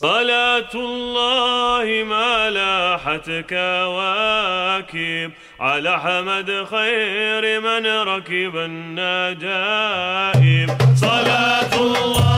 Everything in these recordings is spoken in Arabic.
صلاة الله ما لاحت كواكب على حمد خير من ركب النجائب صلاة الله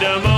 freedom